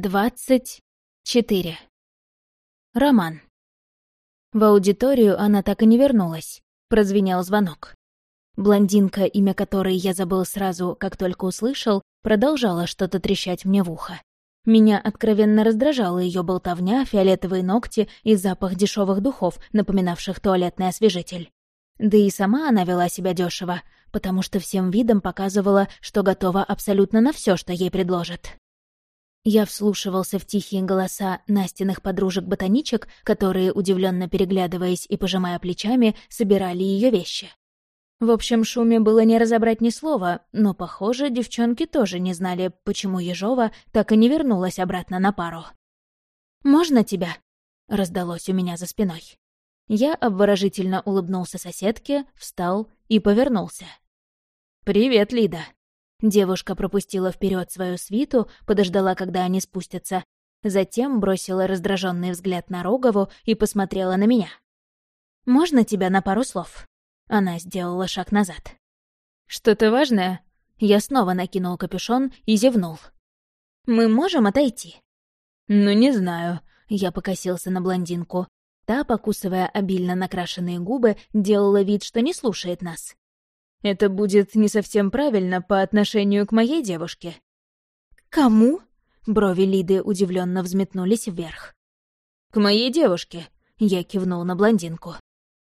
Двадцать четыре. Роман. В аудиторию она так и не вернулась. Прозвенел звонок. Блондинка, имя которой я забыл сразу, как только услышал, продолжала что-то трещать мне в ухо. Меня откровенно раздражала ее болтовня, фиолетовые ногти и запах дешевых духов, напоминавших туалетный освежитель. Да и сама она вела себя дешево, потому что всем видом показывала, что готова абсолютно на все, что ей предложат. Я вслушивался в тихие голоса Настиных подружек-ботаничек, которые, удивленно переглядываясь и пожимая плечами, собирали ее вещи. В общем шуме было не разобрать ни слова, но, похоже, девчонки тоже не знали, почему Ежова так и не вернулась обратно на пару. «Можно тебя?» — раздалось у меня за спиной. Я обворожительно улыбнулся соседке, встал и повернулся. «Привет, Лида!» Девушка пропустила вперед свою свиту, подождала, когда они спустятся, затем бросила раздраженный взгляд на Рогову и посмотрела на меня. «Можно тебя на пару слов?» Она сделала шаг назад. «Что-то важное?» Я снова накинул капюшон и зевнул. «Мы можем отойти?» «Ну, не знаю». Я покосился на блондинку. Та, покусывая обильно накрашенные губы, делала вид, что не слушает нас. Это будет не совсем правильно по отношению к моей девушке. Кому? Брови Лиды удивленно взметнулись вверх. К моей девушке, я кивнул на блондинку.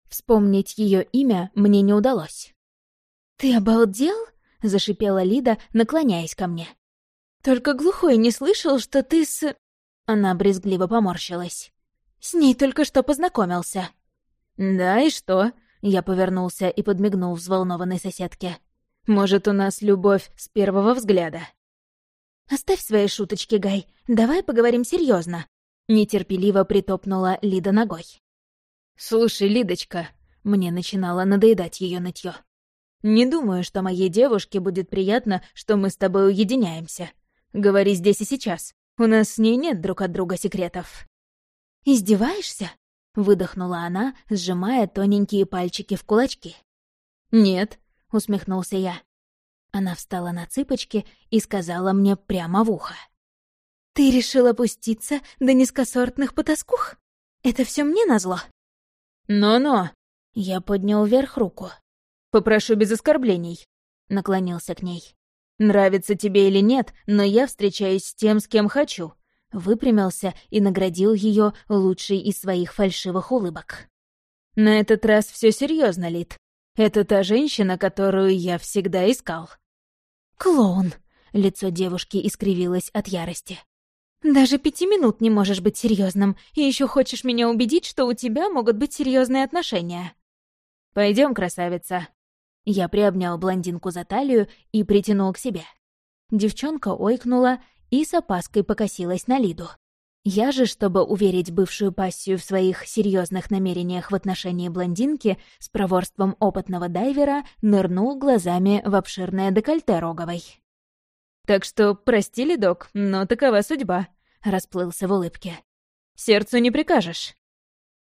Вспомнить ее имя мне не удалось. Ты обалдел? зашипела Лида, наклоняясь ко мне. Только глухой не слышал, что ты с... Она брезгливо поморщилась. С ней только что познакомился. Да, и что? Я повернулся и подмигнул взволнованной соседке. «Может, у нас любовь с первого взгляда?» «Оставь свои шуточки, Гай. Давай поговорим серьезно. Нетерпеливо притопнула Лида ногой. «Слушай, Лидочка», — мне начинало надоедать ее нытье. «Не думаю, что моей девушке будет приятно, что мы с тобой уединяемся. Говори здесь и сейчас. У нас с ней нет друг от друга секретов». «Издеваешься?» — выдохнула она, сжимая тоненькие пальчики в кулачки. «Нет», — усмехнулся я. Она встала на цыпочки и сказала мне прямо в ухо. «Ты решил опуститься до низкосортных потаскух? Это все мне назло?» «Но-но!» — я поднял вверх руку. «Попрошу без оскорблений», — наклонился к ней. «Нравится тебе или нет, но я встречаюсь с тем, с кем хочу выпрямился и наградил ее лучшей из своих фальшивых улыбок. «На этот раз все серьезно, Лид. Это та женщина, которую я всегда искал». «Клоун!» — лицо девушки искривилось от ярости. «Даже пяти минут не можешь быть серьезным, и еще хочешь меня убедить, что у тебя могут быть серьезные отношения». Пойдем, красавица». Я приобнял блондинку за талию и притянул к себе. Девчонка ойкнула и с опаской покосилась на Лиду. Я же, чтобы уверить бывшую пассию в своих серьезных намерениях в отношении блондинки, с проворством опытного дайвера нырнул глазами в обширное декольте Роговой. «Так что, прости, Лидок, но такова судьба», — расплылся в улыбке. «Сердцу не прикажешь».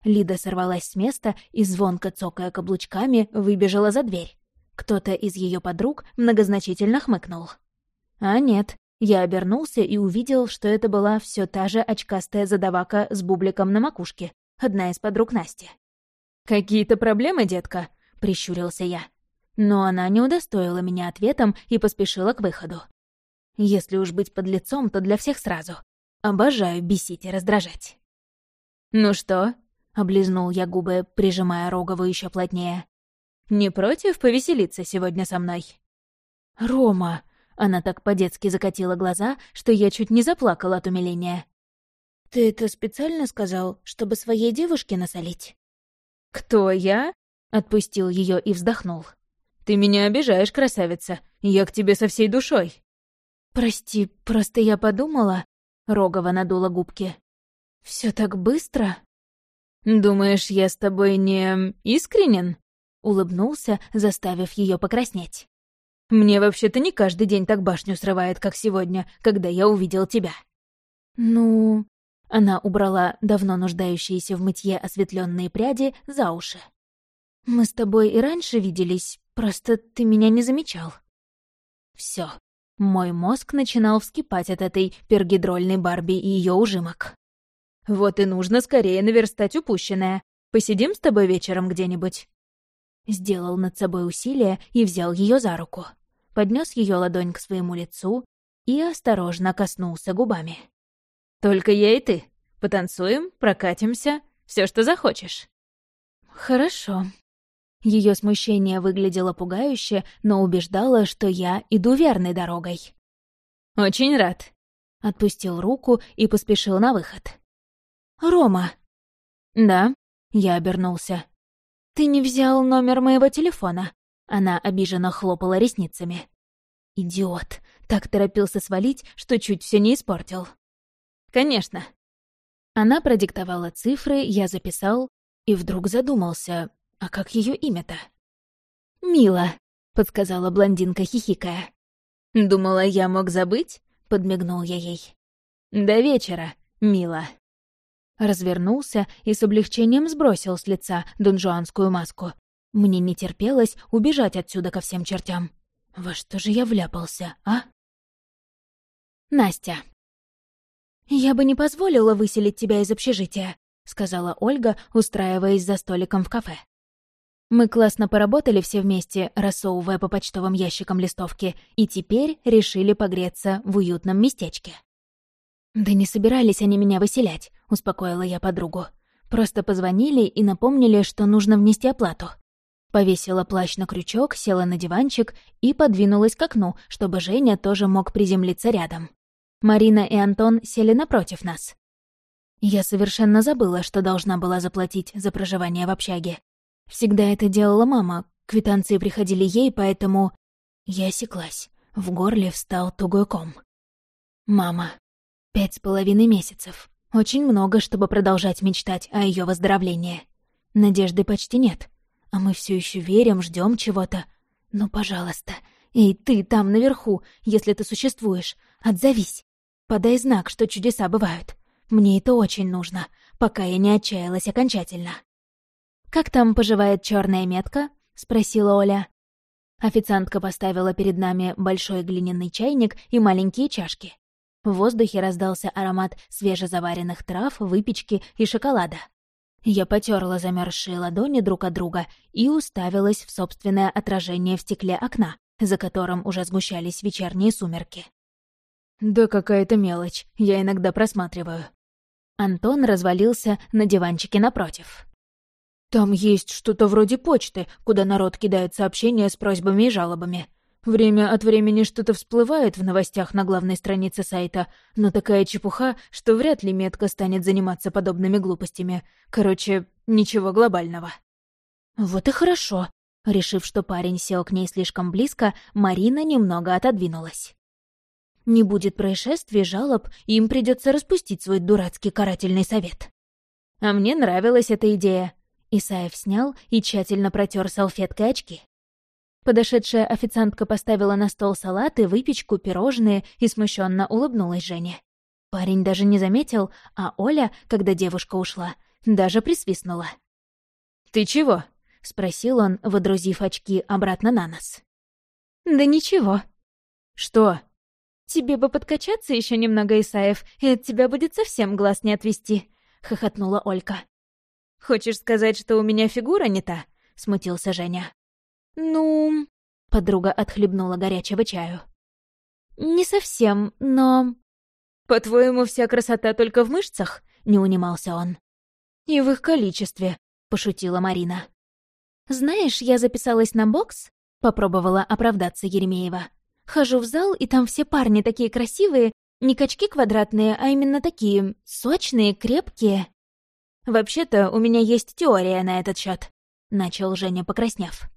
Лида сорвалась с места и, звонко цокая каблучками, выбежала за дверь. Кто-то из ее подруг многозначительно хмыкнул. А нет, я обернулся и увидел, что это была все та же очкастая задавака с бубликом на макушке, одна из подруг Насти. «Какие-то проблемы, детка?» — прищурился я. Но она не удостоила меня ответом и поспешила к выходу. Если уж быть под лицом, то для всех сразу. Обожаю бесить и раздражать. «Ну что?» — облизнул я губы, прижимая Рогову еще плотнее. «Не против повеселиться сегодня со мной?» «Рома!» Она так по-детски закатила глаза, что я чуть не заплакала от умиления. «Ты это специально сказал, чтобы своей девушке насолить?» «Кто я?» — отпустил ее и вздохнул. «Ты меня обижаешь, красавица. Я к тебе со всей душой». «Прости, просто я подумала...» — Рогова надула губки. Все так быстро?» «Думаешь, я с тобой не искренен?» — улыбнулся, заставив ее покраснеть. Мне вообще-то не каждый день так башню срывает, как сегодня, когда я увидел тебя». «Ну...» Она убрала давно нуждающиеся в мытье осветленные пряди за уши. «Мы с тобой и раньше виделись, просто ты меня не замечал». Все. Мой мозг начинал вскипать от этой пергидрольной Барби и ее ужимок. «Вот и нужно скорее наверстать упущенное. Посидим с тобой вечером где-нибудь?» Сделал над собой усилие и взял ее за руку. Поднес ее ладонь к своему лицу и осторожно коснулся губами. «Только я и ты. Потанцуем, прокатимся, все, что захочешь». «Хорошо». Ее смущение выглядело пугающе, но убеждало, что я иду верной дорогой. «Очень рад». Отпустил руку и поспешил на выход. «Рома!» «Да?» — я обернулся. «Ты не взял номер моего телефона?» Она обиженно хлопала ресницами. «Идиот! Так торопился свалить, что чуть все не испортил». «Конечно». Она продиктовала цифры, я записал, и вдруг задумался, а как ее имя-то? «Мила», — подсказала блондинка, хихикая. «Думала, я мог забыть?» — подмигнул я ей. «До вечера, Мила». Развернулся и с облегчением сбросил с лица донжуанскую маску. Мне не терпелось убежать отсюда ко всем чертям. Во что же я вляпался, а? Настя. «Я бы не позволила выселить тебя из общежития», — сказала Ольга, устраиваясь за столиком в кафе. Мы классно поработали все вместе, рассовывая по почтовым ящикам листовки, и теперь решили погреться в уютном местечке. «Да не собирались они меня выселять», — успокоила я подругу. «Просто позвонили и напомнили, что нужно внести оплату». Повесила плащ на крючок, села на диванчик и подвинулась к окну, чтобы Женя тоже мог приземлиться рядом. Марина и Антон сели напротив нас. Я совершенно забыла, что должна была заплатить за проживание в общаге. Всегда это делала мама, квитанции приходили ей, поэтому... Я осеклась. В горле встал тугой ком. Мама. Пять с половиной месяцев. Очень много, чтобы продолжать мечтать о ее выздоровлении. Надежды почти нет. А мы все еще верим, ждем чего-то. Ну, пожалуйста. Эй, ты там наверху, если ты существуешь, отзовись. Подай знак, что чудеса бывают. Мне это очень нужно, пока я не отчаялась окончательно. «Как там поживает черная метка?» — спросила Оля. Официантка поставила перед нами большой глиняный чайник и маленькие чашки. В воздухе раздался аромат свежезаваренных трав, выпечки и шоколада. Я потерла замерзшие ладони друг от друга и уставилась в собственное отражение в стекле окна, за которым уже сгущались вечерние сумерки. «Да какая-то мелочь, я иногда просматриваю». Антон развалился на диванчике напротив. «Там есть что-то вроде почты, куда народ кидает сообщения с просьбами и жалобами. Время от времени что-то всплывает в новостях на главной странице сайта, но такая чепуха, что вряд ли метка станет заниматься подобными глупостями. Короче, ничего глобального. Вот и хорошо. Решив, что парень сел к ней слишком близко, Марина немного отодвинулась. Не будет происшествий, жалоб, им придется распустить свой дурацкий карательный совет. А мне нравилась эта идея. Исаев снял и тщательно протер салфеткой очки. Подошедшая официантка поставила на стол салаты, выпечку, пирожные и смущенно улыбнулась Жене. Парень даже не заметил, а Оля, когда девушка ушла, даже присвистнула. «Ты чего?» — спросил он, водрузив очки обратно на нос. «Да ничего». «Что?» «Тебе бы подкачаться еще немного, Исаев, и от тебя будет совсем глаз не отвести», — хохотнула Олька. «Хочешь сказать, что у меня фигура не та?» — смутился Женя. «Ну...» — подруга отхлебнула горячего чаю. «Не совсем, но...» «По-твоему, вся красота только в мышцах?» — не унимался он. «И в их количестве», — пошутила Марина. «Знаешь, я записалась на бокс?» — попробовала оправдаться Еремеева. «Хожу в зал, и там все парни такие красивые, не качки квадратные, а именно такие сочные, крепкие». «Вообще-то у меня есть теория на этот счет, начал Женя, покраснев.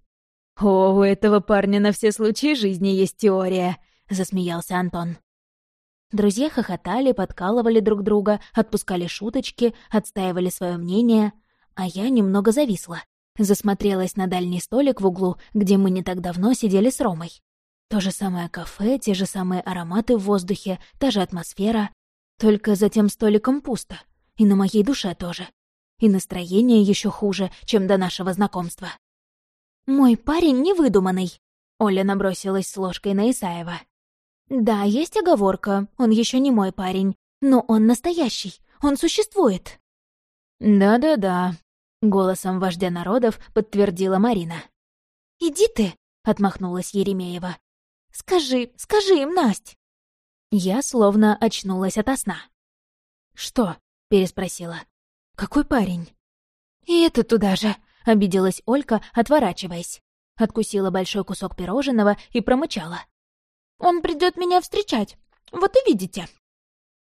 «О, у этого парня на все случаи жизни есть теория», — засмеялся Антон. Друзья хохотали, подкалывали друг друга, отпускали шуточки, отстаивали свое мнение, а я немного зависла. Засмотрелась на дальний столик в углу, где мы не так давно сидели с Ромой. То же самое кафе, те же самые ароматы в воздухе, та же атмосфера. Только за тем столиком пусто. И на моей душе тоже. И настроение еще хуже, чем до нашего знакомства. «Мой парень невыдуманный», — Оля набросилась с ложкой на Исаева. «Да, есть оговорка, он еще не мой парень, но он настоящий, он существует». «Да-да-да», — голосом вождя народов подтвердила Марина. «Иди ты», — отмахнулась Еремеева. «Скажи, скажи им, Насть!» Я словно очнулась ото сна. «Что?» — переспросила. «Какой парень?» «И это туда же», — обиделась Олька, отворачиваясь. Откусила большой кусок пирожного и промычала. «Он придет меня встречать. Вот и видите».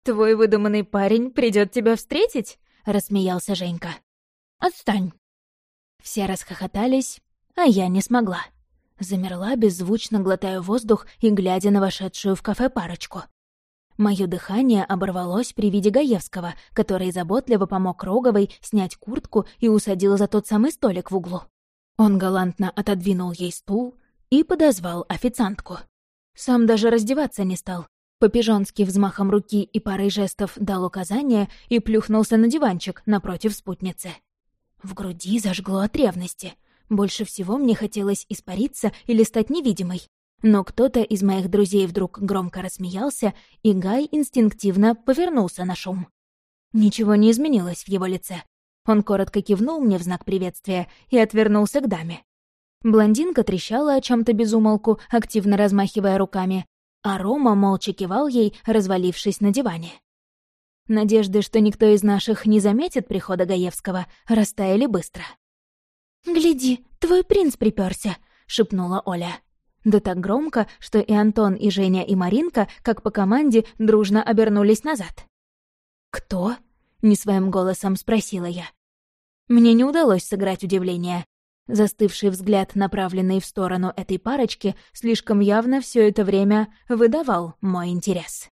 «Твой выдуманный парень придет тебя встретить?» — рассмеялся Женька. «Отстань». Все расхохотались, а я не смогла. Замерла, беззвучно глотая воздух и глядя на вошедшую в кафе парочку. Мое дыхание оборвалось при виде Гаевского, который заботливо помог Роговой снять куртку и усадил за тот самый столик в углу. Он галантно отодвинул ей стул и подозвал официантку. Сам даже раздеваться не стал. По-пижонски взмахом руки и парой жестов дал указания и плюхнулся на диванчик напротив спутницы. В груди зажгло от ревности. Больше всего мне хотелось испариться или стать невидимой. Но кто-то из моих друзей вдруг громко рассмеялся, и Гай инстинктивно повернулся на шум. Ничего не изменилось в его лице. Он коротко кивнул мне в знак приветствия и отвернулся к даме. Блондинка трещала о чем то безумолку, активно размахивая руками, а Рома молча кивал ей, развалившись на диване. Надежды, что никто из наших не заметит прихода Гаевского, растаяли быстро. «Гляди, твой принц приперся, шепнула Оля. Да так громко, что и Антон, и Женя, и Маринка, как по команде, дружно обернулись назад. «Кто?» — не своим голосом спросила я. Мне не удалось сыграть удивление. Застывший взгляд, направленный в сторону этой парочки, слишком явно все это время выдавал мой интерес.